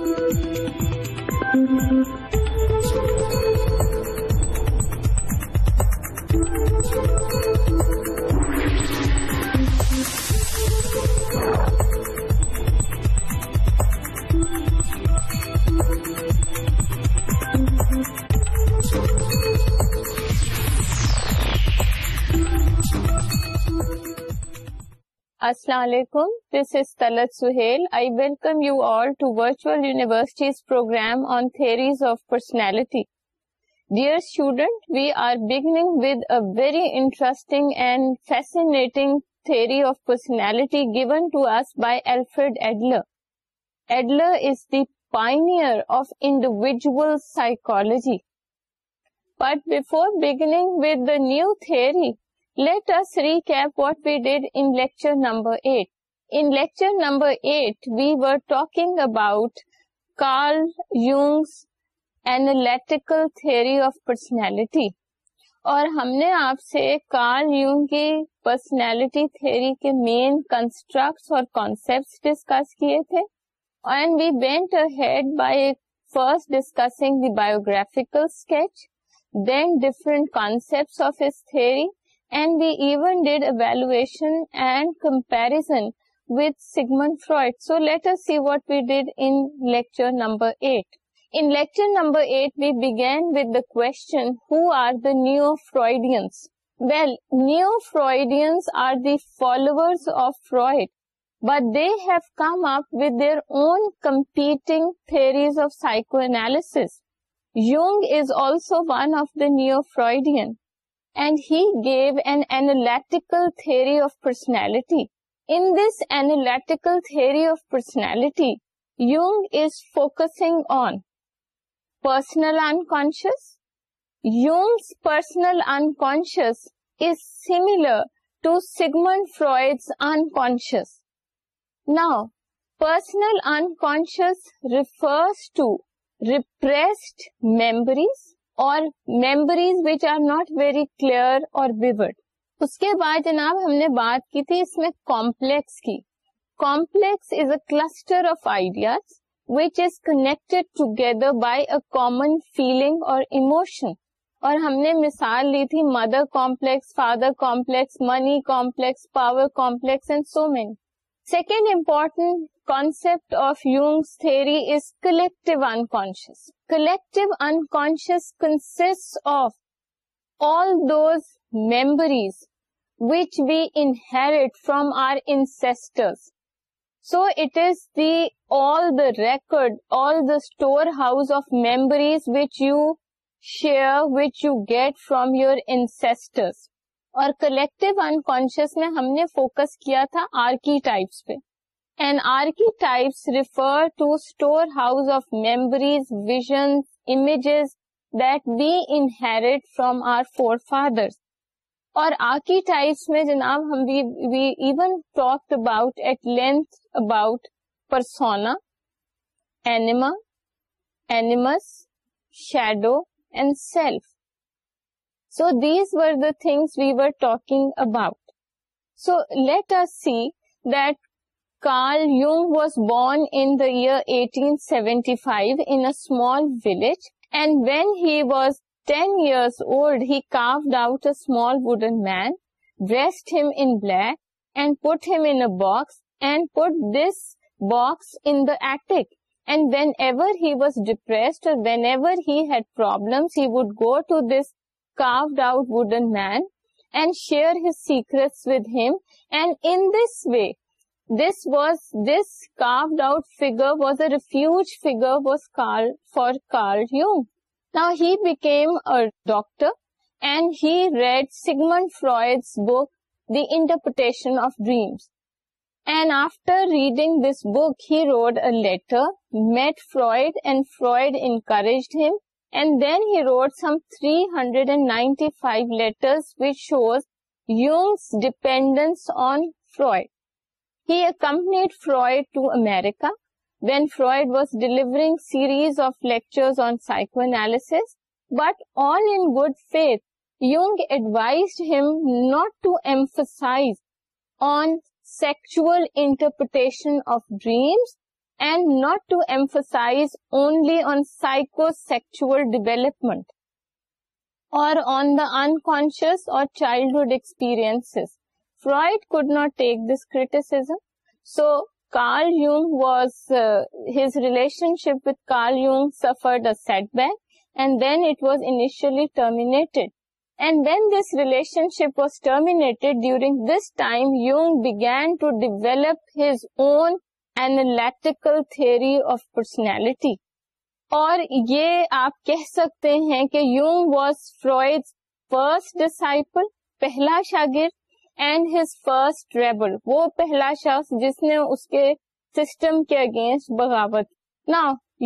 Thank you. السلام علیکم this is Talat Sohail I welcome you all to virtual universities programme on of personality dear student we are beginning with a very interesting and fascinating theory of personality given to us by Alfred Adler Adler is the pioneer of individual psychology but before beginning with the new theory Let us recap what we did in lecture number 8. In lecture number 8, we were talking about Carl Jung's analytical theory of personality. اور ہم نے آپ سے Carl Jung کی personality theory کے main constructs اور concepts discuss کیے تھے and we went head by first discussing the biographical sketch then different concepts of his theory even did evaluation and compare ویگمن so let us what we did number eight lecture number eight ویگین کون competing theories of psychoanalysis Jung is also one of the new Freudian theory of personality analytical theory of personality Jung is focus in comes اور memories which are not very clear اور ویورڈ اس کے بعد جناب ہم نے بات کی تھی اس میں کمپلیکس کی complex is a cluster of ideas which is connected together by a common feeling اور اموشن اور ہم نے مثال لی تھی mother complex father complex money complex power complex and so many Second important concept of Jung's theory is collective unconscious. Collective unconscious consists of all those memories which we inherit from our ancestors. So it is all the record, all the storehouse of memories which you share, which you get from your ancestors. اور collective unconscious میں ہم نے focus کیا تھا archetypes پہ and archetypes refer to storehouse of memories vision images that they inherit from our forefathers اور archetypes میں جناب ہم even talk about at length about persona anima animus shadow and self So these were the things we were talking about. So let us see that Carl Jung was born in the year 1875 in a small village, and when he was 10 years old, he carved out a small wooden man, dressed him in black, and put him in a box, and put this box in the attic. And whenever he was depressed or whenever he had problems, he would go to this carved out wooden man and share his secrets with him, and in this way, this carved out figure was a refuge figure for Carl Jung. Now he became a doctor and he read Sigmund Freud's book, The Interpretation of Dreams. And after reading this book, he wrote a letter, met Freud, and Freud encouraged him and then he wrote some 395 letters, which shows Jung's dependence on Freud. He accompanied Freud to America when Freud was delivering series of lectures on psychoanalysis, but all in good faith. Jung advised him not to emphasize on sexual interpretation of dreams and not to emphasize only on psychosexual development or on the unconscious or childhood experiences. Freud could not take this criticism. So Carl Jung was, uh, his relationship with Carl Jung suffered a setback, and then it was initially terminated. And when this relationship was terminated, during this time, Jung began to develop his own of personality اور یہ آپ کہہ سکتے ہیں کہ یوم fried first disciple پہلا شاگرد اینڈ ہز فرسٹ وہ پہلا شخص جس نے اس کے سسٹم کے اگینسٹ بغاوت نا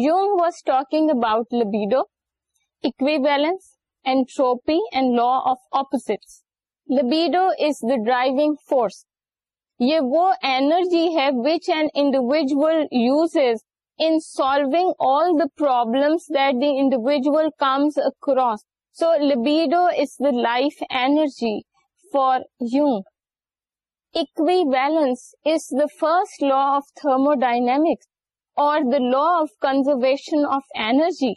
یوم was talking about libido اکوی balance Andy and law of opposite libido is the driving force یہ وہ اینرجی ہے which and individual uses in solving all the problem that the individual comes across so libido is the life energy for you اکوی balance is the first law of thermodynamics اور the law of conservation of energy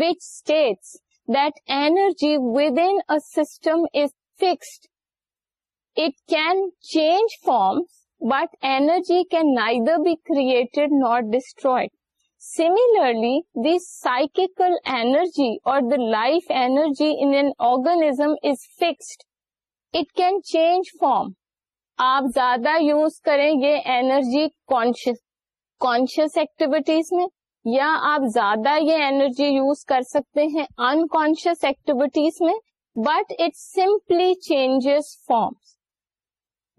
which states that energy within system is fixed it can change forms but energy can neither be created not destroyed similarly the psychic energy اور دیف energy organism is fixed it can change form آپ زیادہ use کریں یہ energy conscious conscious activities میں یا آپ زیادہ یہ ارجی یوز کر سکتے ہیں ان کونشیس ایکٹیویٹیز میں but it simply changes forms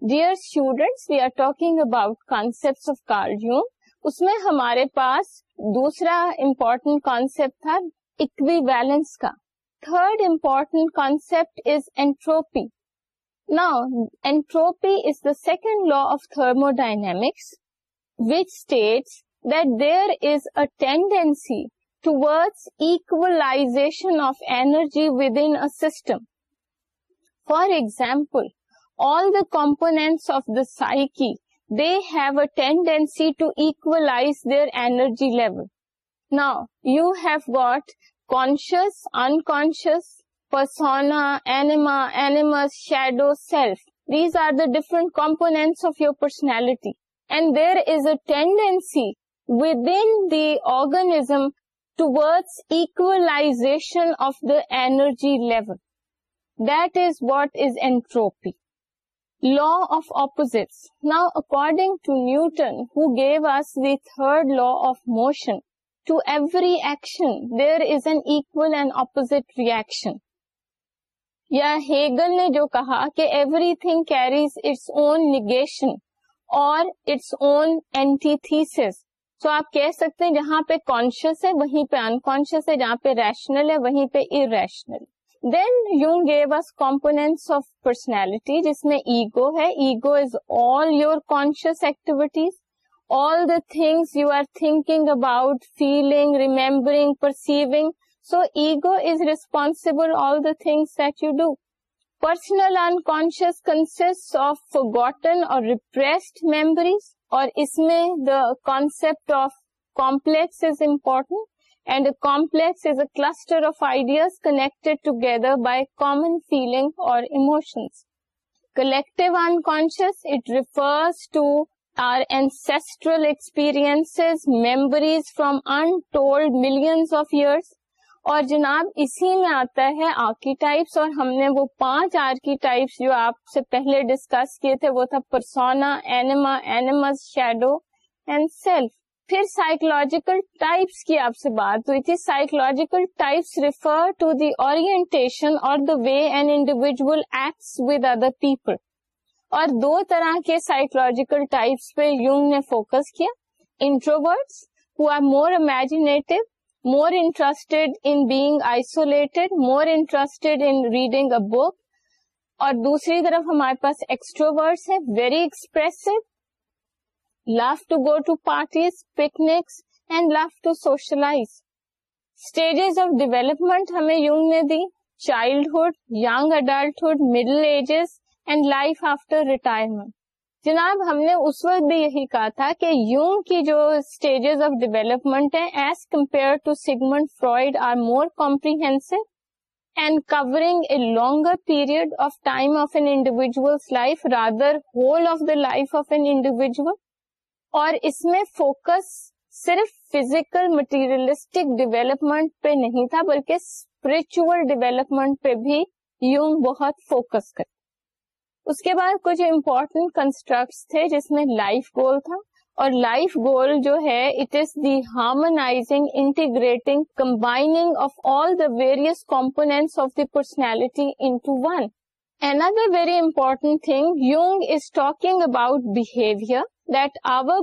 dear students we are talking about concept of کارڈیوم اس میں ہمارے پاس دوسرا important concept is the second law of thermodynamics which states that there is a tendency toward ایكولاشن of energy within system for example all the components of the psyche, they have a tendency to equalize their energy level. Now, you have got conscious, unconscious, persona, anima, animus, shadow, self. These are the different components of your personality. And there is a tendency within the organism towards equalization of the energy level. That is what is entropy. Law of oppose now according to Newton who gave us the third law of motion to every action there is an and upon یا Hegel نے جو کہا کہ everything carries its own negation اور its own antithesis سو آپ کہہ سکتے ہیں جہاں پہ کانشیس ہے وہیں پہ انکانشیس ہے جہاں پہ ریشنل ہے وہیں پہ emotional then you gave us components of personality جس میں ایگو ہے ego is all your conscious activities all the things you are thinking about feeling remembering perceiving so ego is responsible all the things that you do personal unconscious consists of forgotten اور repressed memories اور اس میں the concept of complex is important and of ideas is a cluster of ideas or by common feeling اور refers to our ancestral experience memories from untold millions of years اور جناب اسی میں آتا ہے آرکی ٹائپس اور ہم نے وہ پانچ آرکی ٹائپس جو آپ سے پہلے ڈسکس کیے تھے وہ تھا persona anima animus shadow and self پھر سائیکولوجیکل ٹائپس کی آپ سے بات ہوئی تھی سائیکولوجیکل ریفر ٹو دی اور the way and individual acts with other people اور دو طرح کے سائیکولوجیکل ٹائپس پہ یونگ نے فوکس کیا introverts who are more imaginative more interested in being isolated more interested in reading a book اور دوسری طرف ہمارے پاس ایکسٹروورٹس ہے very expressive love to go to parties picnic and love to socialise stages of development ہمیں Jung نے دی childhood young adulthood middle ages and life after retirement جناب ہم نے اس وقت بھی یہی کہا تھا کہ یونگ کی جو اسٹیجز آف ڈیولپمنٹ ہے as compare to Sigmund Freud are more comprehensive and covering a longer period of time of an individual life rather whole of the life of an individual اور اس میں focus صرف physical materialistic development پہ نہیں تھا بلکہ spiritual development پہ بھی یونگ بہت فوکس کر اس کے بعد کچھ امپورٹنٹ کنسٹرکٹ تھے جس میں لائف گول تھا اور لائف گول جو ہے it is the ہارمناگ integrating combining of all the various component of the personality into one and other very important thing Jung is talking about behaviour سوسٹ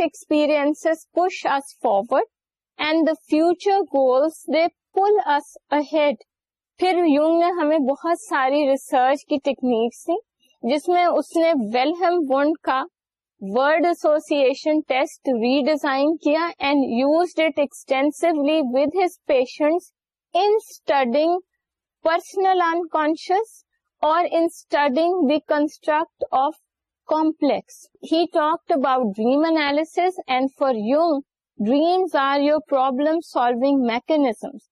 experience forward and the future goals ہمیں بہت ساری research کی technique تھی جس میں اس نے ویلہم ونڈ کا ورڈ ایسوسیشن ٹیسٹ ڈیزائن کیا and used it extensively with his patient studying personal unconscious اور in studying the construct of complex he talked about dream analysis and for Jung dreams are your problem solving mechanisms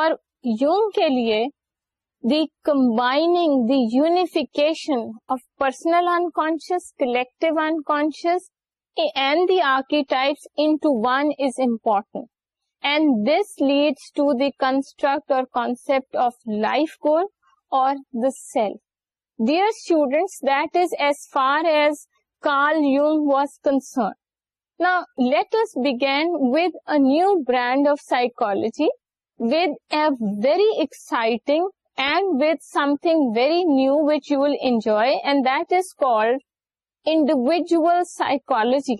اور Jung کے لیے the combining the unification of personal unconscious unconscious collective and the into one is important and this leads to the construct اور latest بین و new brand of سائکال very exciting and with something very new which you will enjoy and that is individual psychology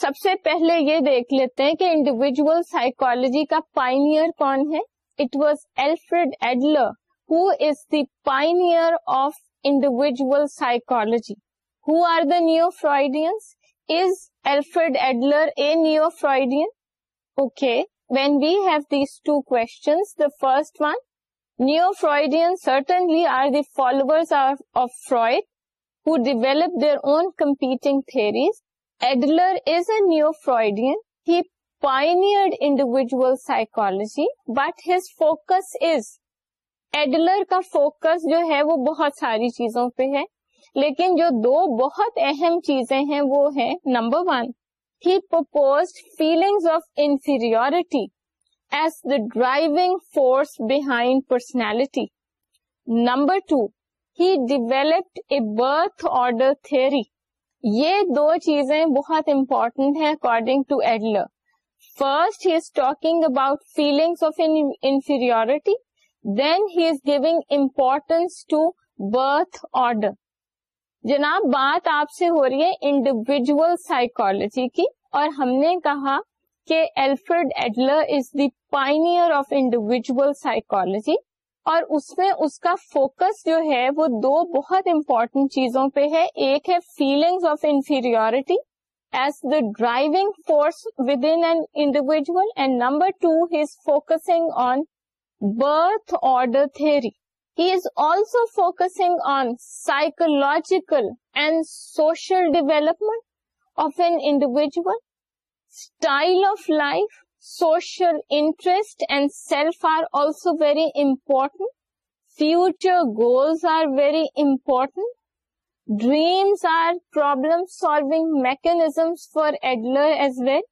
سب سے پہلے یہ دیکھ لیتے ہیں کہ انڈیویجل سائیکولوجی کا پائنیئر کون ہے it was Alfred Adler who is the pioneer of individual psychology who are the neo Freudians is Alfred Adler a neo Freudian okay when we have these two questions the first one neo Freudian certainly are the follower of Freud who develop their own competing theories add فر pioneer individual psychology but his focus is Adler کا focus جو ہے وہ بہت ساری چیزوں پہ ہے لیکن جو دو بہت اہم چیزیں ہیں وہ ہے number one he propose feelings of inferiority as the driving force behind personality number two he developed a birth order theory یہ دو چیزیں بہت امپورٹنٹ ہیں according to Adler first he is talking about feelings of inferiority then he is giving importance to birth order جناب بات آپ سے ہو رہی ہے انڈیویجل سائیکولوجی کی اور ہم نے کہا کہ Alfred Adler is the pioneer of individual psychology اور اس میں اس کا فوکس جو ہے وہ دو بہت امپورٹینٹ چیزوں پہ ہے ایک ہے feeling of inferiority as the driving force within individual and number two his focusing on birth order he is also focusing on psychological and social development of an individual style of life social interest and self are also very important. Future goals are very important. Dreams are problem-solving mechanisms for Adler as well.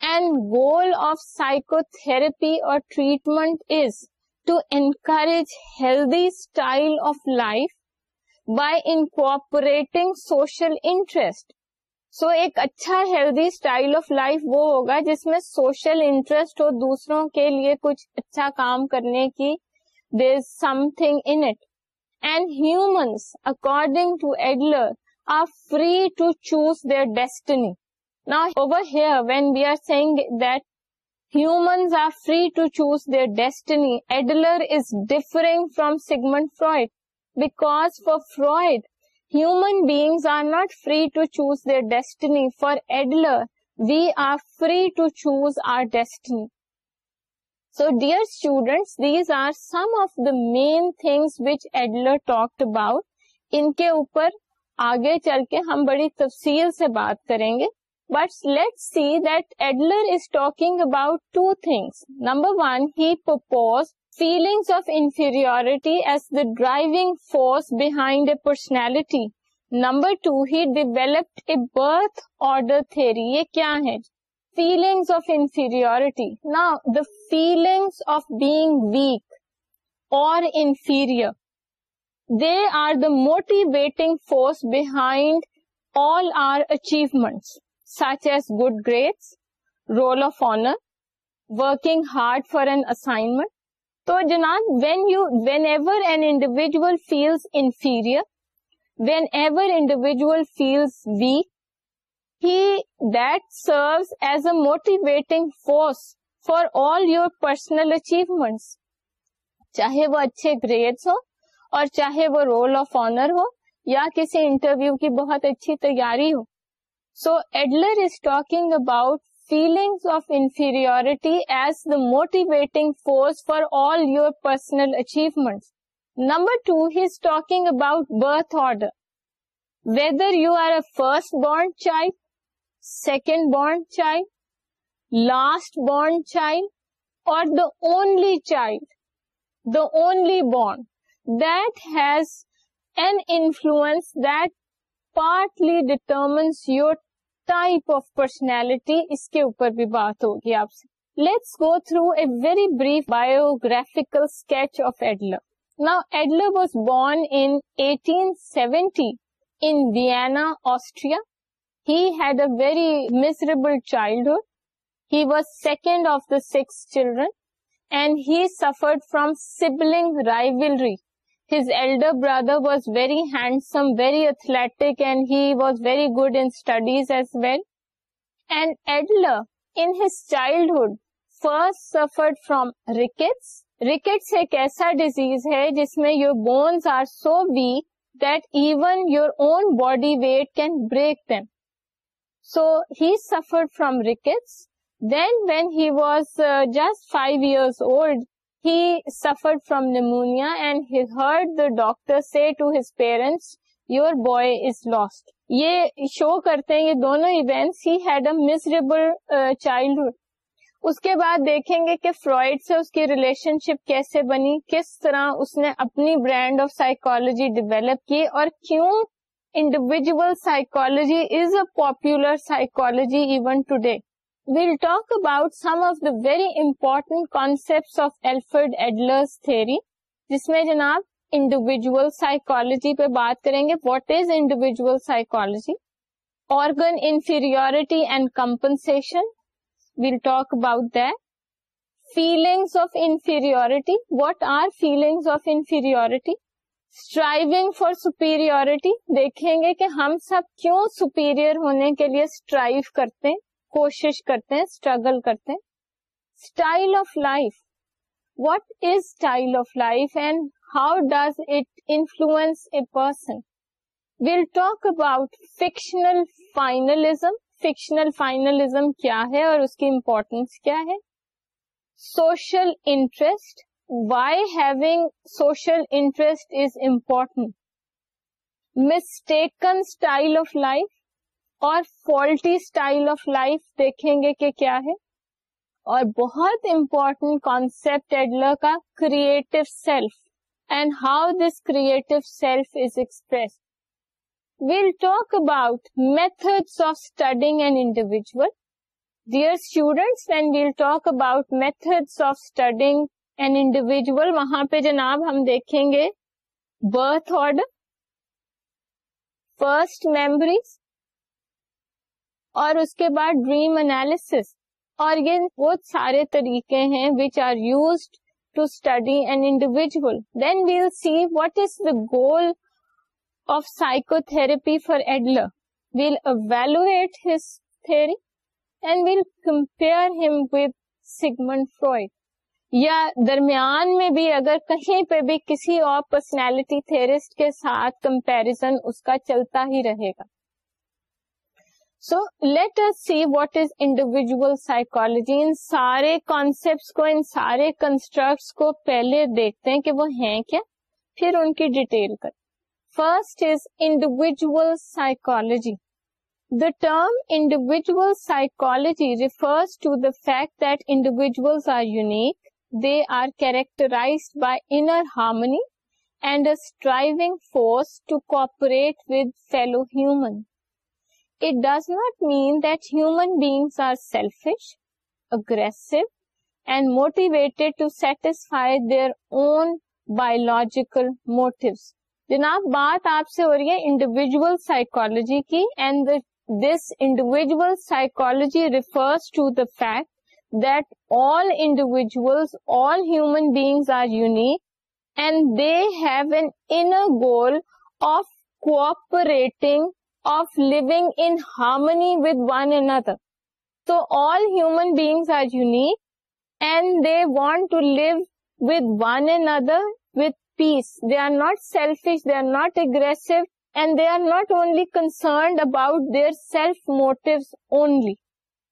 And goal of psychotherapy or treatment is to encourage healthy style of life by incorporating social interest. So ایک اچھا healthy style of life وہ ہوگا جس میں social interest ہو دوسروں کے لیے کچھ اچھا کام کرنے کی there something int and humans according to Adler are free to choose their destiny نا over here when we are seeing that humans are free to choose their destiny Adler is differing from Sigmund Freud because for Freud not free to choose destiny for Adler we are free to choose our destiny so dear student these are some of the main thing which Adler talk about ان کے اوپر آگے چل کے ہم بڑی تفصیل سے بات کریں گے but let see there is talking about two things number one he propose feelings of inferiority as the driving force behind a personality number two he developed a birth order theory یہ کیا ہے feelings of inferiority نا the feelings of being weak اور inferior they are the motivating force behind all our achievements such as good grades roll of honour working hard for an assignment تو جناب when you whenever an individual feels weak he that serves as a motivating force for all your personal achievements چاہے وہ اچھے grades ہو اور چاہے وہ roll of honour ہو یا کسی انٹرویو کی بہت اچھی تیاری ہو so Adler is talking about feelings of inferiority as the motivating force for all your personal achievements. Number 2, he is talking about birth order. Whether you are a first-born child, second-born child, last-born child, or the only child, the only born, that has an influence that partly determines your type of personality اس کے اوپر بھی بات ہوگی آپ سے let's go through a very brief biographical sketch of Adler now Adler was born in in 1870 Vienna Austria he had a very miserable childhood he was second of the six children and he suffered from sibling rivalry his elder brother was very handsome very athletically good in studies as well and Adler's childhood first سفر rickets ایک ایسا disease ہے جس میں your bones are so بیٹ even your own body weight can break them so he suffer from rickets then when he was just five years old he suffered from pneumonia and he heard the doctor say to his parents, your boy is lost. Yeh show karte hain, yeh dono events, he had a miserable uh, childhood. اس کے بعد دیکھیں گے کہ Freud سے اس کی relationship کیسے بنی کس طرح اس نے اپنی برانڈ آف سائیکولوجی ڈیویلپ کی اور کیوں individual psychology is a popular psychology even today we'll talk about some of the very important concept of Alfred Adler's theory جس میں جناب انڈیویجل سائیکولوجی پہ بات کریں گے what is individual psychology organ inferiority and compensation we'll talk about that feelings of inferiority what are feelings of inferiority striving for superiority دیکھیں گے کہ ہم سب کیوں سپیریئر ہونے کے لیے اسٹرائیو کرتے ہیں کوشش کرتے ہیں اسٹرگل کرتے ہیں style of life what is style of life and how does it influence a person we'll talk about fictional finalism fictional finalism کیا ہے اور اس کی امپورٹینس کیا ہے social interest why having social interest is important mistaken style of life اور faulty style of life دیکھیں گے کہ کیا ہے اور بہت امپورٹنٹ کانسپٹ ایڈلر کا creative self and how this creative self is express we'll talk about methods of studying and individual dear students when we'll talk about methods of studying and individual وہاں پہ جناب ہم دیکھیں گے birth order first memories اور اس کے بعد ڈریم انالیس اور یہ بہت سارے طریقے ہیں which are used to study an individual then we'll see what is the goal of psychotherapy for Adler we'll evaluate his three and we'll compare him with Sigmund Freud یا درمیان میں بھی اگر کہیں پہ بھی کسی اور پرسنالٹی تھیرسٹ کے ساتھ کمپیرزن اس کا چلتا ہی رہے گا so let us see what is individual psychology ان سارے کانسپٹ کو ان سارے کنسٹرکٹ کو پہلے دیکھتے ہیں کہ وہ ہیں کیا پھر ان کی ڈیٹیل کر first is psychology the term individual psychology refers to the fact that دل are unique they are characterized by inner harmony and a striving force to cooperate with fellow human it does not mean that human beings are selfish aggressive and motivated to satisfy their own biological موٹ جناب بات آپ سے ہو رہی ہے individual psychology کی and this individual psychology refers to the fact that all individuals all human beings are unique and they have an inner goal of cooperating of living in harmony with one another. So all human beings are unique and they want to live with one another with peace. They are not selfish, they are not aggressive, and they are not only concerned about their self-motives only.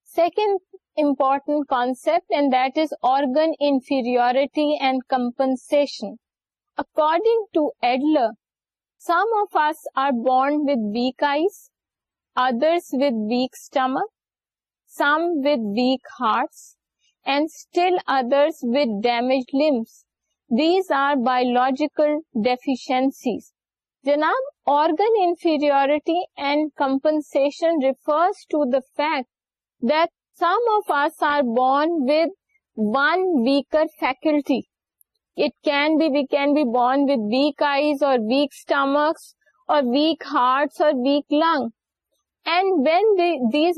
Second important concept, and that is organ inferiority and compensation. According to Adler, jackal deficiency جناب organ inferiority and compensation refers to the fact them of آرس are born one weaker faculty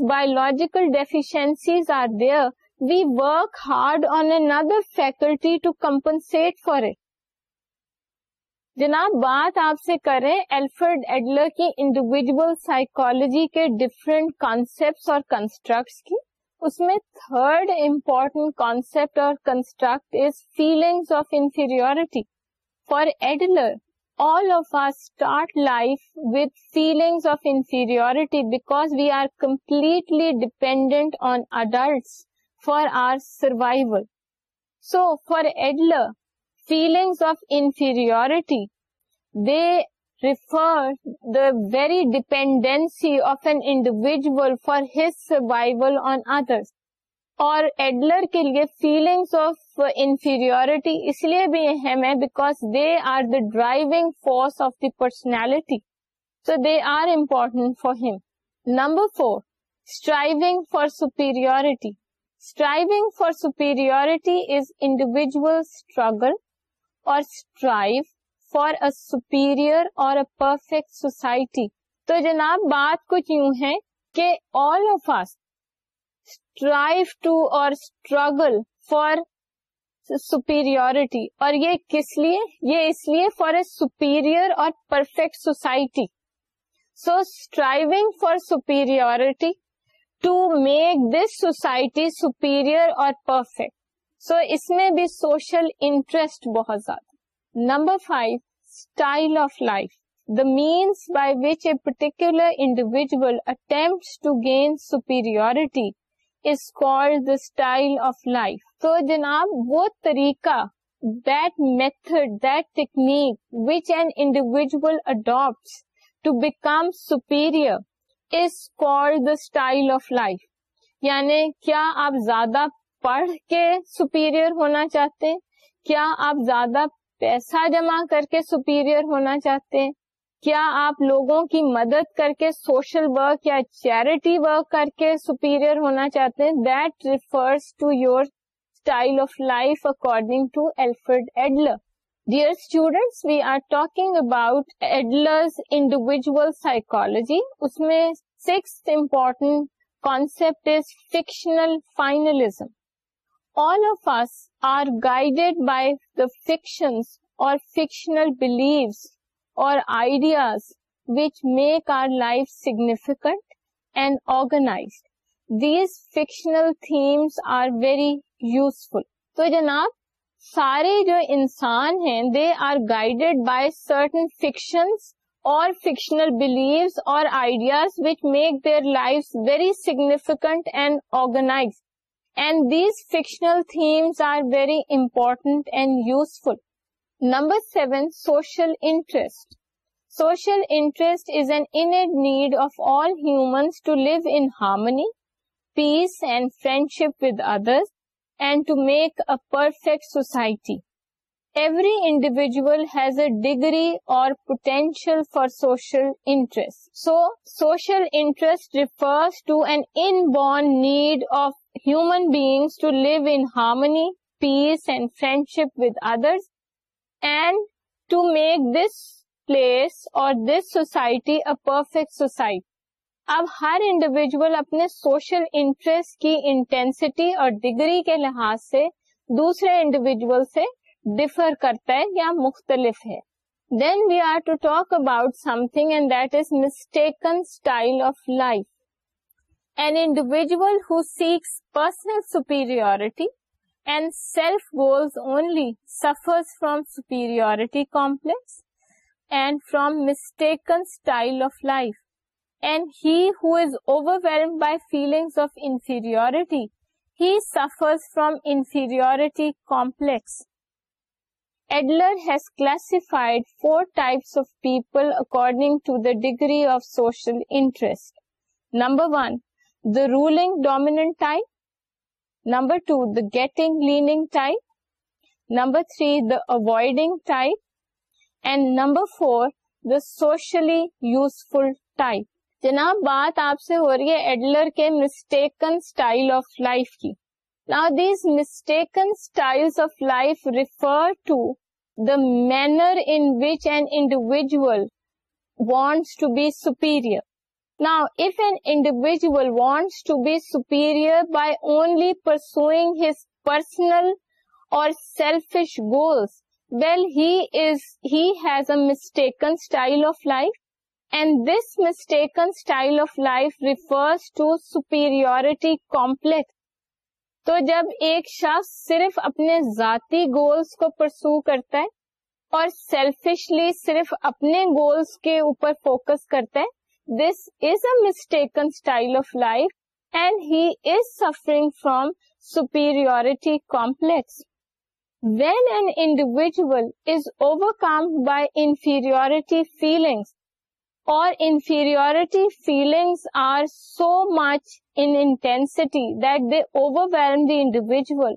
biological deficiencies are there we work hard on another faculty to compensate for it جناب بات آپ سے کریں Alfred Adler کی individual psychology کے different concept اور constructs کی اس میں تھرڈ امپورٹنٹ کانسپٹ اور construct is feelings of inferiority for Adler all of are start life with feelings of inferiority because we are completely dependent on adults for our survival so for Adler feelings of inferiority they refer the very dependency of an individual for his survival on others اور Adler کے لیے feelings of انفیریٹی اس لیے بھی اہم ہے because they are the driving force of the personality so they are important for ہم number four striving for superiority striving for superiority is individual struggle اور strive for a superior اور a perfect society تو جناب بات کچھ یوں ہے کہ all of fast strive to اور اسٹرگل فار سپیریٹی اور یہ کس لیے یہ اس لیے فار اے سپیریئر اور perfect society so striving for superiority to make this society superior اور پرفیکٹ سو اس میں بھی سوشل انٹرسٹ بہت زیادہ number five style of life the means by which a particular individual attempt style of life تو جناب method technique which and individual adapt to become superior اس کو اسٹائل آف لائف یعنی کیا آپ زیادہ پڑھ کے سپیریئر ہونا چاہتے کیا آپ زیادہ پیسہ جمع کر کے سپیریئر ہونا چاہتے ہیں کیا آپ لوگوں کی مدد کر کے سوشل ورک یا چیریٹی ورک کر کے سپیریئر ہونا چاہتے ہیں that refers to your style of life according to Alfred Adler dear students we are talking about Adler's individual psychology اس میں six important concept is fictional finalism all of us are guided by the fictions اور fictional beliefs اور ideas which make our life significant and organise these fictional themes are very useful تو جناب سارے جو انسان ہیں they are guided by certain fictions اور fictional beliefs اور ideas which make their life very significant and organise and these fictional themes are very important and useful. Number 7, social interest. Social interest is an innate need of all humans to live in harmony, peace and friendship with others and to make a perfect society. Every individual has a degree or potential for social interest. So, social interest refers to an inborn need of human beings to live in harmony, peace and friendship with others and to make this place or this society a perfect society. اب ہر individual اپنے social interest کی intensity اور degree کے لحاظ سے دوسرے individual سے ڈفر کرتا ہے یا مختلف ہے then we are to talk about something and that is mistaken style of life an individual who seeks personal superiority and self-goals only suffers from superiority complex and from mistaken style of life. And he who is overwhelmed by feelings of inferiority, he suffers from inferiority complex. Adler has classified 4 types of people according to the degree of social interest. Number 1, the ruling dominant type number two the getting leaning type number three the avoiding type and number four the socially useful type جناب بات آپ سے ہو رہی ہے Adler کے mistaken style of life کی نا these mistaken style of life refer to the manner in which and individual wants to be superior ناف and individual wants to be superior by only pursuing his personal اور جب ایک شخص صرف اپنے ذاتی گولس کو پرسو کرتا ہے اور سیلفیشلی صرف اپنے گولس کے اوپر فوکس کرتا ہے This is a mistaken style of life and he is suffering from superiority complex. When an individual is overcome by inferiority feelings are so much in intensity that they overwhelm the individual,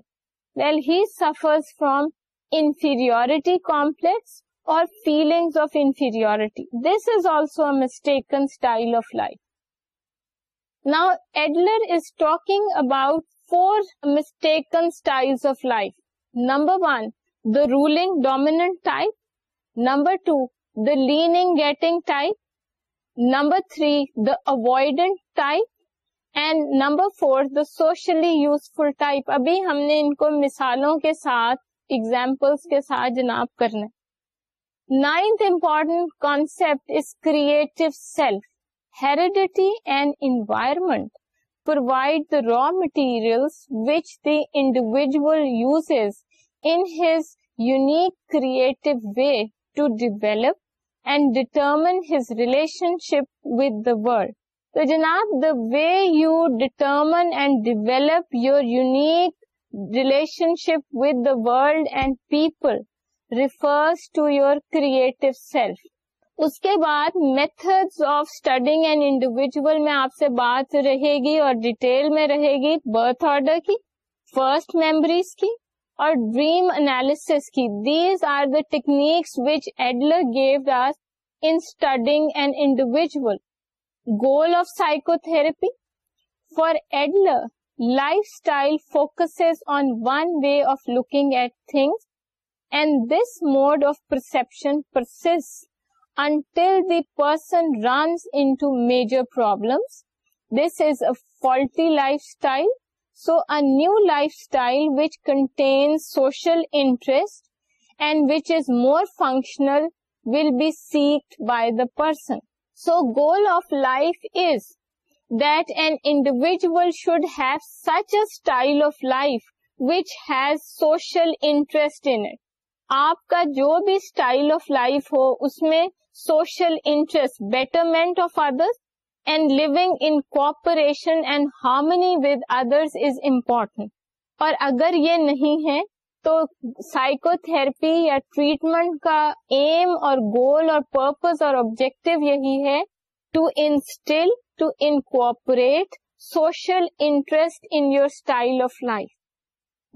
well, he suffers from inferiority complex اور feelings of inferiority this is also a mistaken style of life now Adler is talking about four mistaken style of life number one the ruling dominant type number two the leaning getting type number three the avoidant type and number four the socially useful type ابھی ہم نے ان کو مثالوں کے ساتھ examples کے ساتھ جناب کرنا Ninth important concept is creative self. Heredity and environment provide the raw materials which the individual uses in his unique creative way to develop and determine his relationship with the world. So, Janab, the way you determine and develop your unique relationship with the world and people refers to your creative self اس کے بعد method of studying an individual میں آپ سے بات رہے گی اور ڈیٹیل میں رہے گی برتھ آرڈر کی فرسٹ میموریز کی اور ڈریم انالس کی these are the techniques which Adler gave in studying an individual goal of psycho therapy for Adler life style focus on one way of looking at things and this mode of perception persists until the person runs into major problems. This is a faulty lifestyle. So a new lifestyle which contains social interest and which is more functional will be sought by the person. So goal of life is that an individual should have such a style of life which has social interest in it. آپ کا جو بھی style of life ہو اس میں social interest betterment of others and living in cooperation and harmony with others is important اور اگر یہ نہیں ہے تو سائیکو تھرپی یا ٹریٹمنٹ کا ایم اور گول اور پرپز اور آبجیکٹو یہی ہے to instil to in cooperate social interest in your style of life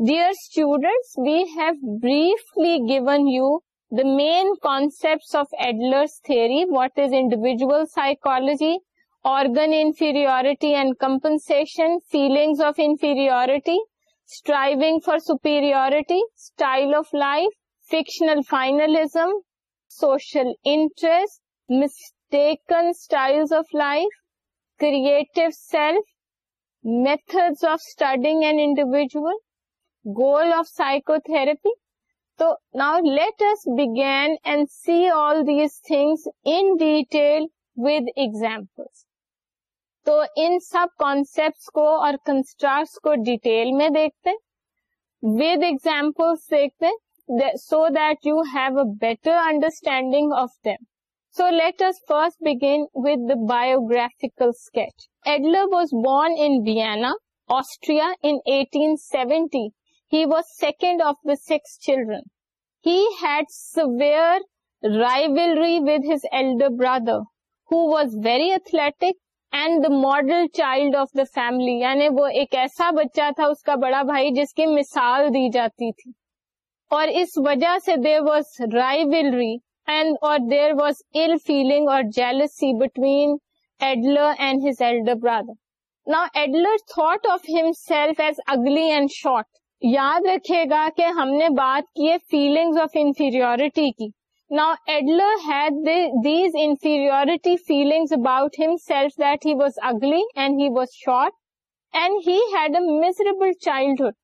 Dear students, we have briefly given you the main concepts of Adler's theory. What is individual psychology, organ inferiority and compensation, feelings of inferiority, striving for superiority, style of life, fictional finalism, social interest, mistaken styles of life, creative self, methods of studying an individual, goal of psycho therapy تو now let's begin in detail with example تو ان سب concept کو اور constructs کو detail میں دیکھتے with examples دیکھتے so that you have a better understanding of them so let first begin with the biographical sketch Adler was born in Vienna Austria Austria aunty was second of the six children ہیلری was elder brother athletic and model child of the family یعنی وہ ایک ایسا بچہ تھا اس کا بڑا بھائی جس کی مثال دی جاتی تھی اور اس وجہ سے there was jealousy between Adler and his elder brother نا Adler thought of self as ugly and short یاد رکھے گا کہ ہم نے بات کی ہے فیلنگ آف انفیریٹی کی نا Adler had these inferiority feelings about himself that he was ugly and he was short and he had a miserable childhood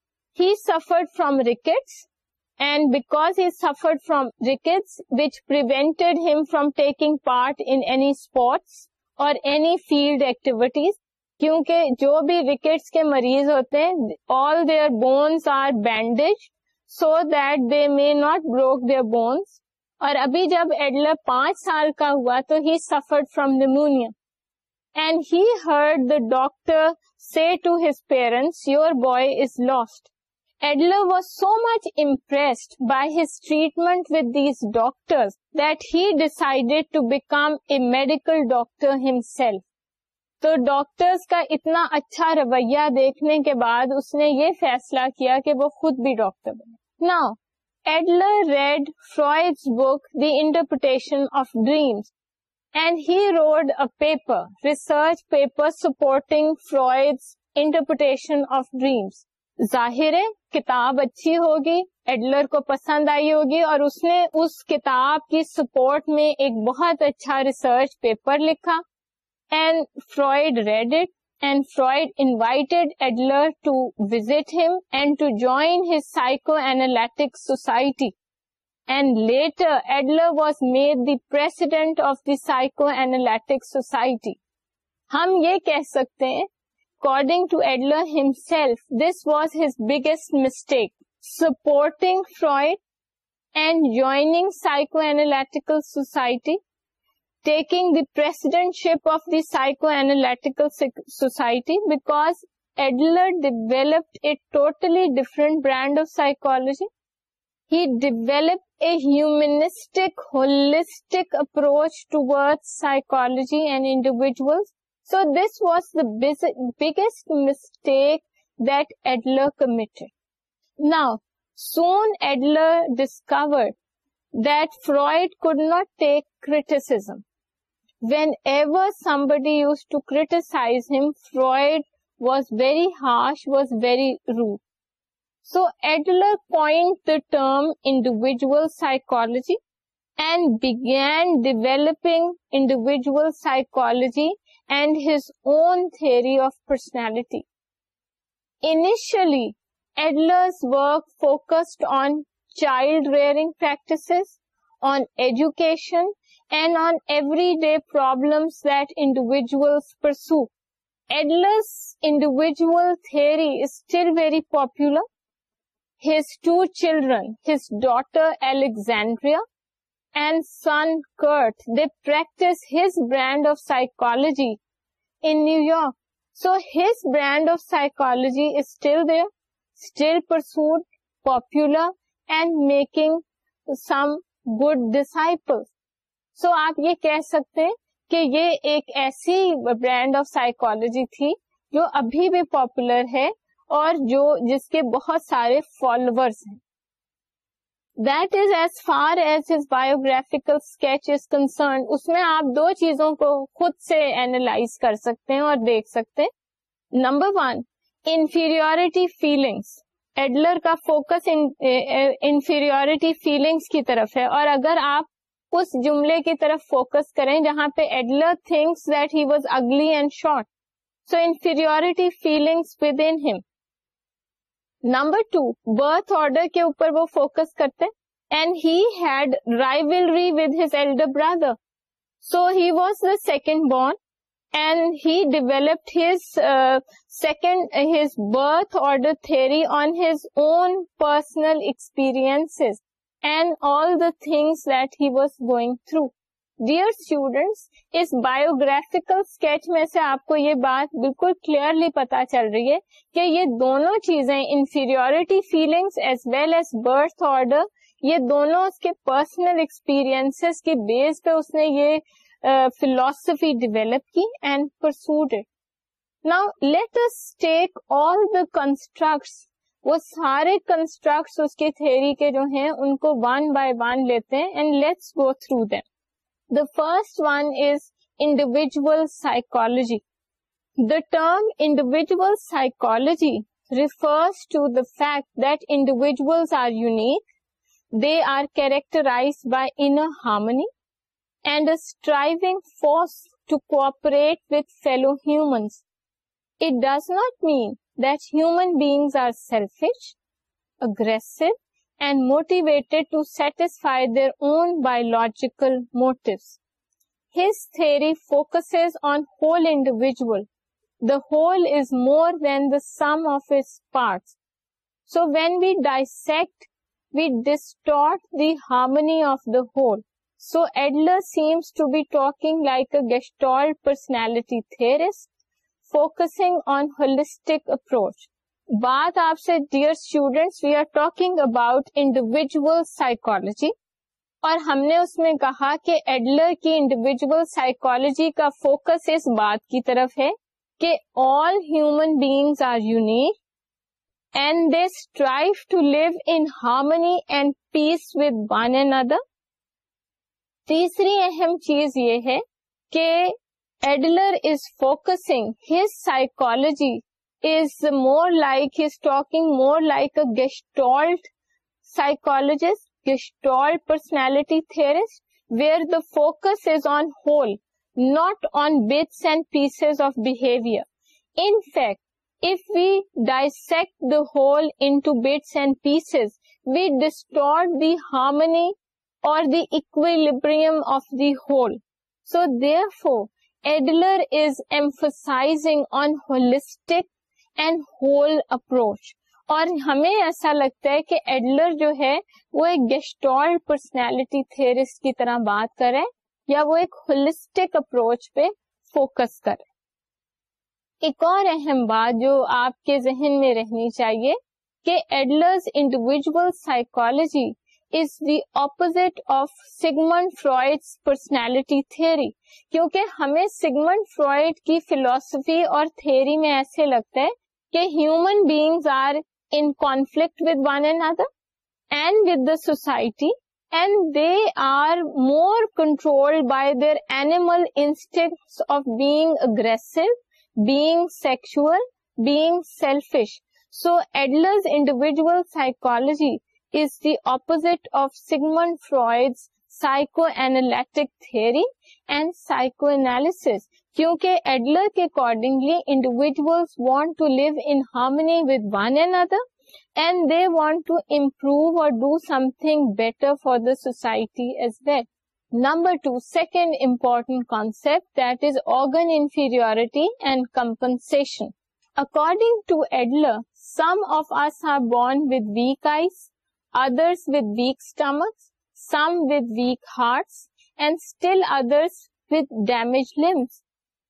he suffered from rickets and because he suffered from rickets which him from taking part sports اور any field activities کیونکہ جو بھی rickets کے مریض ہوتے ہیں all their bones are bandage so that they may not broke their bones اور ابھی جب ایڈلر پانچ سال کا ہوا تو he suffer from pneumonia and he heard the doctor say to his parents your boy is lost Adler was so much impressed by his treatment with these doctor that he decided to become a medical doctor himself تو doctors کا اتنا اچھا رویہ دیکھنے کے بعد اس نے یہ فیصلہ کیا کہ وہ خود بھی ڈاکٹر بنے نا Adler read Freud book the interpretation of dreams and he wrote a paper research paper supporting Freud interpretation of dreams ظاہر ہے کتاب اچھی ہوگی ایڈلر کو پسند آئی ہوگی اور اس نے اس کتاب کی سپورٹ میں ایک بہت اچھا ریسرچ پیپر لکھا society of the psychoanalytic society ہم یہ کہہ سکتے ہیں according to Adler himself this was his biggest mistake supporting Freud and joining psychoanalytical society taking the presidentship of the psychoanalytical society because Adler developed a totally different brand of psychology. He developed a humanistic, holistic approach towards psychology and individuals. So this was the biggest mistake that Adler committed. Now, soon Adler discovered that Freud could not take criticism whenever somebody used to criticize him, Freud was very harsh, was very rude. So Adler coined the term individual psychology and began developing individual psychology and his own theory of personality. Initially, Adler's work focused on child rearing practices, on education, and on everyday problems that individuals pursue. Adler's individual theory is still very popular. His two children, his daughter Alexandria and son Kurt, they practice his brand of psychology in New York. So his brand of psychology is still there, still pursued, popular, and making some good disciples. So آپ یہ کہہ سکتے کہ یہ ایک ایسی brand of psychology تھی جو ابھی بھی پاپولر ہے اور جو جس کے بہت سارے فالوورس ہیں that is as far as his biographical sketch is concern اس میں آپ دو چیزوں کو خود سے اینالائز کر سکتے ہیں اور دیکھ سکتے number one inferiority feelings Adler کا فوکس انفیریٹی فیلنگس کی طرف ہے اور اگر آپ اس جملے کی طرف فوکس کریں جہاں پہ Adler thinks that he was ugly and short so inferiority feeling within number two birth order کے اوپر وہ فوکس کرتے and had rivalry with his elder brother so he was the second born and he developed his second his birth order theory on his own personal experience and all the things through dear students اس biographical sketch میں سے آپ کو یہ بات بالکل clearly پتا چل رہی ہے کہ یہ دونوں چیزیں inferiority feelings as well as birth order یہ دونوں اس کے پرسنل ایکسپیرئنس کے بیس پہ اس نے یہ فیلوسفی ڈیویلپ کی and pursued now let take all the construct وہ سارے اس کے کے جو ہیں ان کو ون ون بائی لیتے ہیں and let's go through the first one is psychology the term psychology refers to the fact this are unique they are characterized by in harmony and striving force to cooperate with fellow humans it does not mean that human beings are selfish, aggressive, and motivated to satisfy their own biological motives. His theory focuses on whole individual. The whole is more than the sum of its parts. So when we dissect, we distort the harmony of the whole. So Adler seems to be talking like a Gestalt personality theorist, focus on holistic approach بات آپ سے dear students we are talking about individual انڈیویژلوجی اور ہم نے اس میں کہا کہ ایڈلر کی انڈیویجل سائیکولوجی کا فوکس اس بات کی طرف ہے کہ all human beings are unique and they strive to live in harmony and peace with one and other تیسری اہم چیز یہ ہے کہ Adler is focusing his psychology is more like, he's talking more like a Gestalt psychologist, Gestalt personality theorist, where the focus is on whole, not on bits and pieces of behavior. In fact, if we dissect the whole into bits and pieces, we distort the harmony or the equilibrium of the whole. So therefore, emphasizing on holistic and whole approach اور ہمیں ایسا لگتا ہے کہ Adler جو ہے وہ ایک پرسنالٹی تھریسٹ کی طرح بات کرے یا وہ ایک ہولسٹک اپروچ پہ فوکس کرے ایک اور اہم بات جو آپ کے ذہن میں رہنی چاہیے کہ Adler's individual psychology oppose of Sigmund Freud personality theory کیونکہ ہمیں سیگمنٹ فرائڈ کی فیلوسفی اور تھھیری میں ایسے لگتے ہیں کہ human being are in conflict one and other and with the society and they are more control by their animal instinct of being aggressive being sexual being selfish so Adler's individual psychology oppose of Sigmund Freud psychoanalytic theory and psychoanalysis کیونکہ Adler کے accordingly individuals want to live in harmony with one and other and they want to improve اور do something better for the society as is number two second important concept that is organ inferiority and compensation according to Adler some of us are born with weak eyes others with weak stomachs, some with weak hearts, and still others with damaged limbs.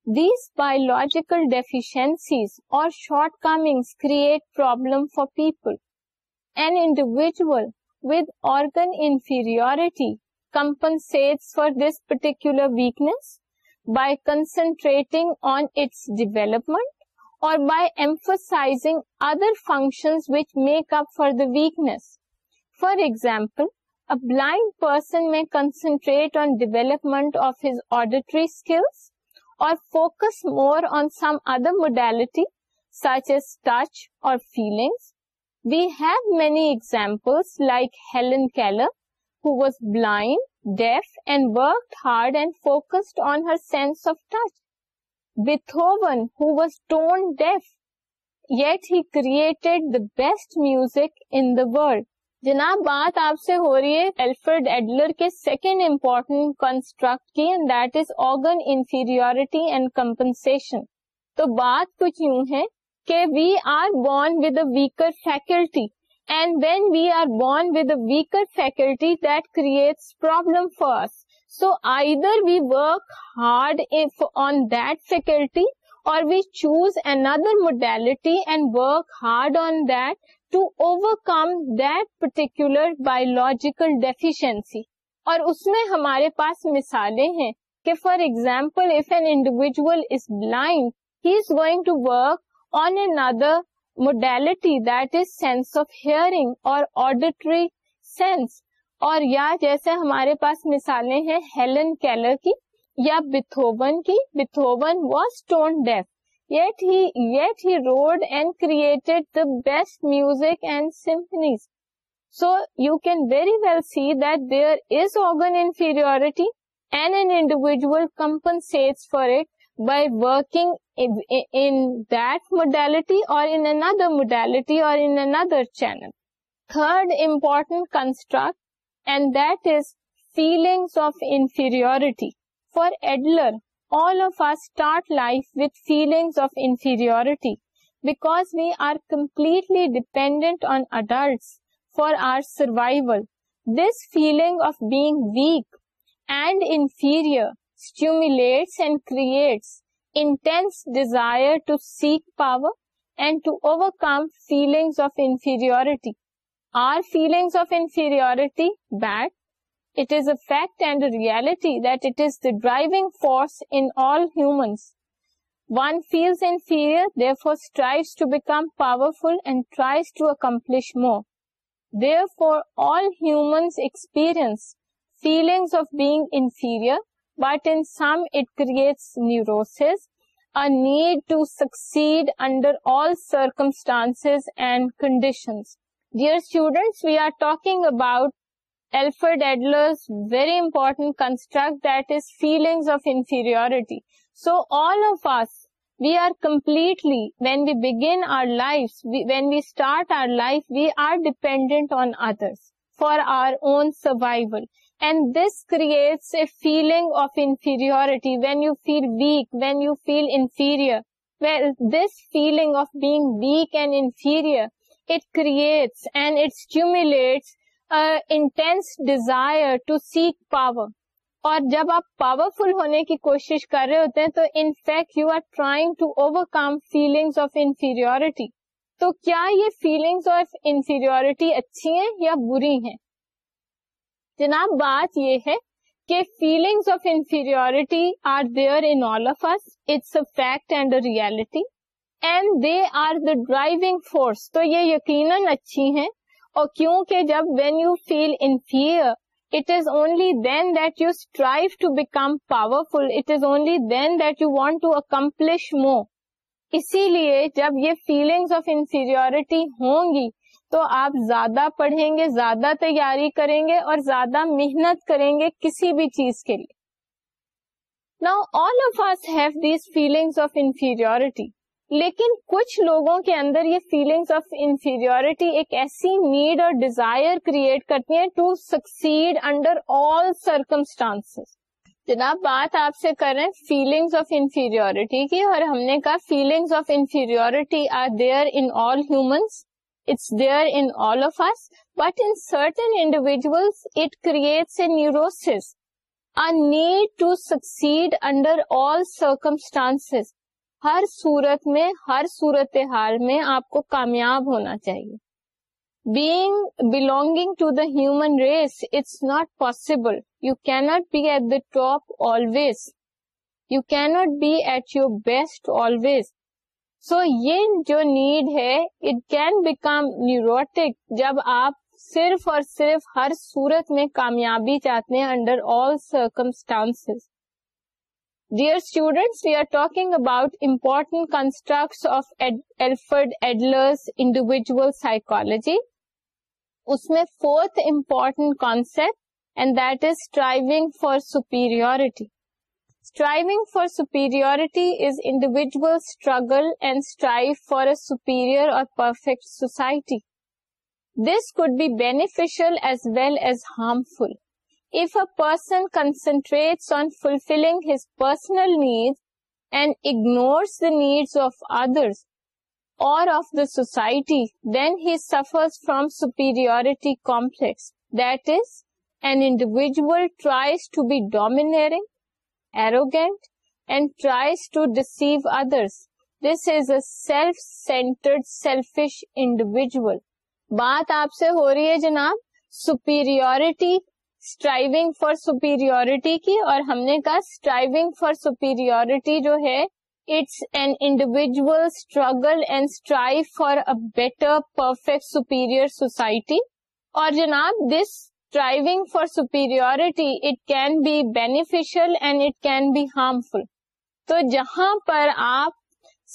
These biological deficiencies or shortcomings create problem for people. An individual with organ inferiority compensates for this particular weakness by concentrating on its development or by emphasizing other functions which make up for the weakness. For example blind person میں concentrate on development of his auditory skills اور focus more on some other modality such as touch اور feelings we have many examples like Helen Keller who was blind, deaf and worked hard and focused on her sense of touch. Beethoven who was tone deaf, yet he created the best music in the world. جناب بات آپ سے ہو رہی ہے Adler کے second important construct کی and and that is organ compensation تو بات کچھ یوں ہے کہ we are born with a weaker faculty and when we are born with a weaker faculty that creates problem for so either we work hard on that faculty اور we choose another modality and work hard on that to overcome that particular biological deficiency اور اس میں ہمارے پاس مثالیں ہیں کہ for example if an individual is blind he is going to work on other modality that is sense of hearing اور auditory sense اور یا جیسے ہمارے پاس مثالیں ہیں ہیلن کیلر کی یا بتھوبن کی Beethoven was tone death road and create the best music so you can very well see there is inferiority and and individual compensate for it by working modality اور all of us start life with feelings of inferiority because we are completely dependent on adults for our survival. This feeling of being weak and inferior stimulates and creates intense desire to seek power and to overcome feelings of inferiority. Are feelings of inferiority bad? It is a fact and a reality that it is the driving force in all humans. One feels inferior, therefore strives to become powerful and tries to accomplish more. Therefore, all humans experience feelings of being inferior, but in some it creates neurosis, a need to succeed under all circumstances and conditions. Dear students, we are talking about Alfred Adler's very important construct, that is feelings of inferiority. So all of us, we are completely, when we begin our lives, when we start our life, we are dependent on others for our own survival. And this creates a feeling of inferiority when you feel weak, when you feel inferior. Well, this feeling of being weak and inferior, it creates and it stimulates intense desire to seek power اور جب آپ power فل ہونے کی کوشش کر رہے ہوتے ہیں تو in fact you are trying to overcome feelings of inferiority تو کیا یہ فیلنگس آف انفیریٹی اچھی ہیں یا بری ہیں جناب بات یہ ہے کہ feelings of inferiority are there in all of us it's fact and reality and they are the driving force تو یہ یقیناً اچھی ہیں اور جب when you feel fear it is only then that you strive to become powerful it is only then that you want to accomplish more اسی لیے جب یہ فیلنگس آف انفیریٹی ہوں گی تو آپ زیادہ پڑھیں گے زیادہ تیاری کریں گے اور زیادہ محنت کریں گے کسی بھی چیز کے لیے نا all of us have these feelings of inferiority لیکن کچھ لوگوں کے اندر یہ فیلنگس آف انفیریٹی ایک ایسی نیڈ اور ڈیزائر کریٹ کرتی ہیں to succeed under all circumstances جناب بات آپ سے کر رہے ہیں فیلنگس آف انفیریٹی کی اور ہم نے کہا feelings of inferiority are there in all humans it's there in all of us but in certain individual it creates a neurosis a need to succeed under all circumstances ہر صورت میں ہر صورت حال میں آپ کو کامیاب ہونا چاہیے being belonging to the human race it's not possible you can't be at the top always you can't be at your best always so یہ جو نیڈ ہے اٹ کین بیکم نیورٹک جب آپ صرف اور صرف ہر صورت میں کامیابی چاہتے ہیں under all circumstances Dear students, we are talking about important constructs of Alfred Adler's individual psychology. Usme fourth important concept, and that is striving for superiority. Striving for superiority is individuals struggle and strive for a superior or perfect society. This could be beneficial as well as harmful. Person concentrate on fulfilling his personal need and ignore the need of other society complex then individual tries to be domineering arrogant and tries to deceive others this is a self centred selfish individual بات آپ سے ہو رہی ہے جناب سپیریوریٹی striving for superiority کی اور ہم نے کہا اسٹرائیونگ فار سپیریورٹی جو ہے it's an individual struggle and strive for a better perfect superior society اور جناب this striving for superiority it can be beneficial and it can be harmful تو جہاں پر آپ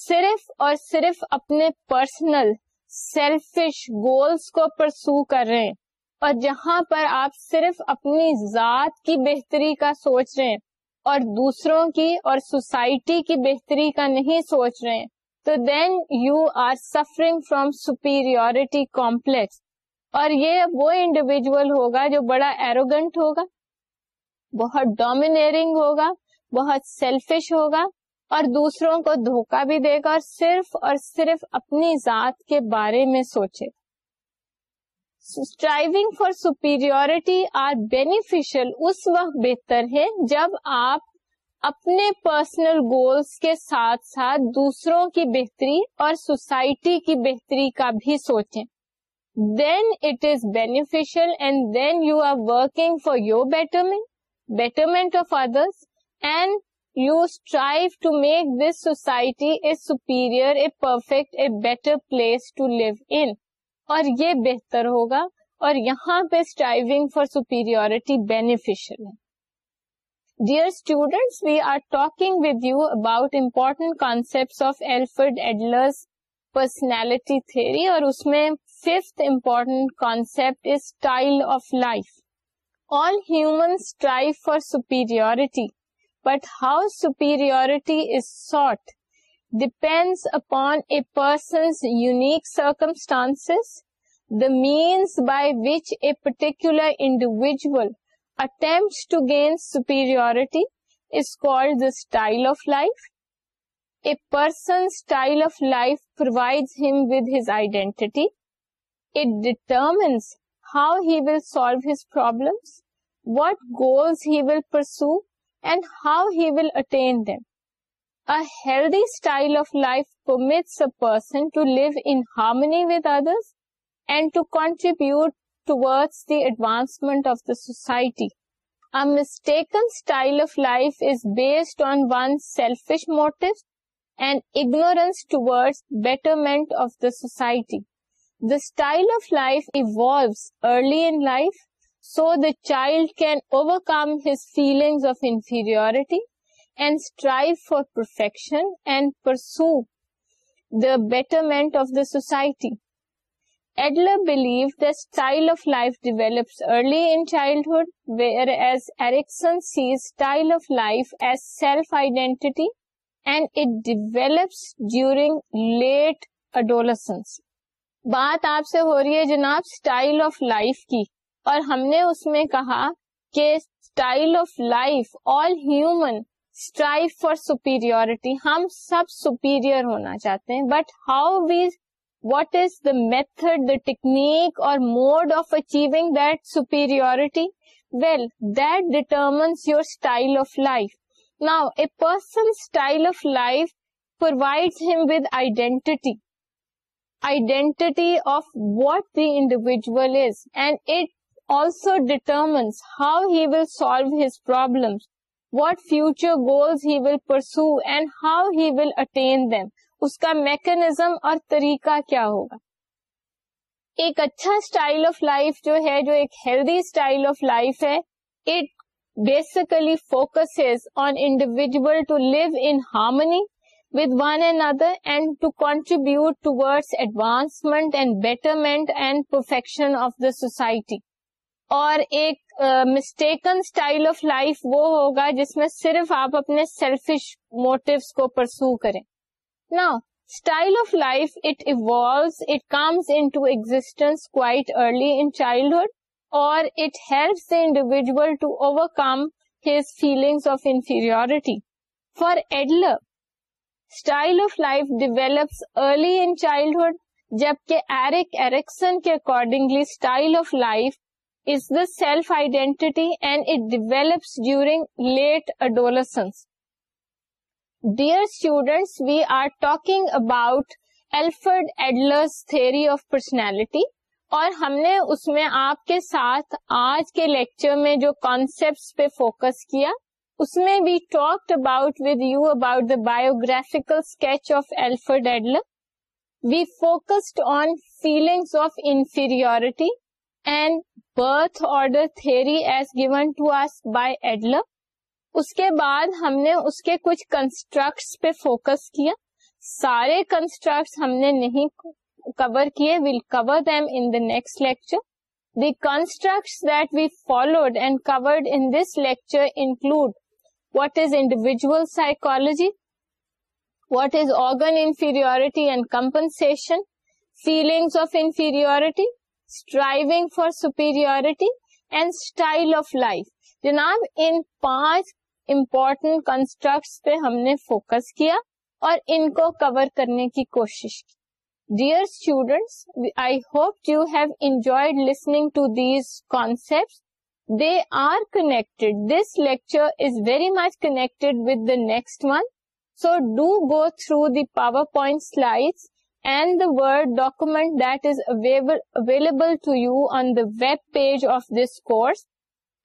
صرف اور صرف اپنے پرسنل سیلفش گولس کو پرسو کر رہے ہیں اور جہاں پر آپ صرف اپنی ذات کی بہتری کا سوچ رہے ہیں اور دوسروں کی اور سوسائٹی کی بہتری کا نہیں سوچ رہے ہیں تو then you are suffering from superiority complex اور یہ وہ انڈیویجل ہوگا جو بڑا ایروگنٹ ہوگا بہت ڈومینٹنگ ہوگا بہت سیلفش ہوگا اور دوسروں کو دھوکا بھی دے گا اور صرف اور صرف اپنی ذات کے بارے میں سوچے striving for superiority are beneficial اس وقت بہتر ہے جب آپ اپنے پرسنل گولس کے ساتھ ساتھ دوسروں کی بہتری اور سوسائٹی کی بہتری کا بھی سوچیں then it is beneficial and then you are working for your betterment betterment of others and you strive to make this society a superior a perfect a better place to live in اور یہ بہتر ہوگا اور یہاں پہ striving for superiority beneficial ہے dear students we are talking with you about important concept of Alfred Adler's personality تھے اور اس میں fifth important concept is style of life all human strive for superiority but how superiority is sort depends upon a person's unique circumstances, the means by which a particular individual attempts to gain superiority is called the style of life. A person's style of life provides him with his identity. It determines how he will solve his problems, what goals he will pursue, and how he will attain them. A healthy style of life permits a person to live in harmony with others and to contribute towards the advancement of the society. A mistaken style of life is based on one's selfish motives and ignorance towards betterment of the society. The style of life evolves early in life, so the child can overcome his feelings of inferiority and strive for perfection and pursue the betterment of the society that style of life develops early in childhood, whereas Erickson sees style of life as self-identity and it develops during late adolescence. بات آپ سے ہو رہی ہے جناب style of life کی اور ہم نے اس میں کہا کہ style of life all human strive for superiority ہم سب سپیریئر ہونا چاہتے ہیں but how we what is the method the technique اور mode of achieving that superiority well that determines your style of life now a person style of life provide him with identity identity of what the individual is and it also determines how he will solve his problems what future goals he will pursue and how he will attain them اس کا mechanism اور طریقہ کیا ہوگا ایک اچھا style of life جو ہے جو ایک ہیلدی اسٹائل آف لائف ہے it basically focus on individual to live in harmony with one and other and to contribute ٹوڈ advancement and betterment and perfection of the society اور ایک mistaken style of life وہ ہوگا جس میں صرف آپ اپنے سیلفش کو پرسو کریں نا style of life it evolves it comes into existence quite early in childhood اور it helps individual to overcome his feelings of inferiority for Adler style of life develops early in childhood جبکہ Erik Erikson کے accordingly style of life is the self identity and it develops during late adolescence dear students we are talking about Alfred Adler theory of personality اور ہم نے اس میں آپ کے ساتھ آج کے لیکچر میں جو کانسپٹ پہ فوکس کیا اس میں بھی talked about with you about the biographical sketch of Alfred Adler we focused on feelings of inferiority and birth order theory as given to us by Adler اس کے بعد ہم نے اس کے کچھ کنسٹرکٹس پہ فوکس کیا سارے کنسٹرکٹس ہم نے نہیں کور کیے we'll cover them in the next lecture the constructs that we followed and covered in this lecture include what is individual psychology what is organ inferiority and compensation feelings of inferiority striving for superiority and style of life جناب ان پانچ important constructs پہ ہم نے focus کیا اور ان کو کور کرنے کی کوشش کی dear students I hope you have enjoyed listening to these concept they are connected this lecture is very much connected with the next one so do go through the PowerPoint and the word document that is available to you on the web page of this course.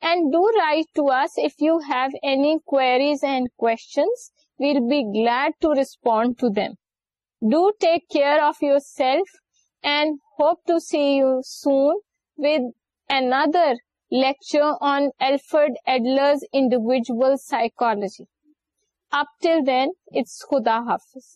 And do write to us if you have any queries and questions. We'll be glad to respond to them. Do take care of yourself and hope to see you soon with another lecture on Alfred Adler's individual psychology. Up till then, it's Khuda Hafiz.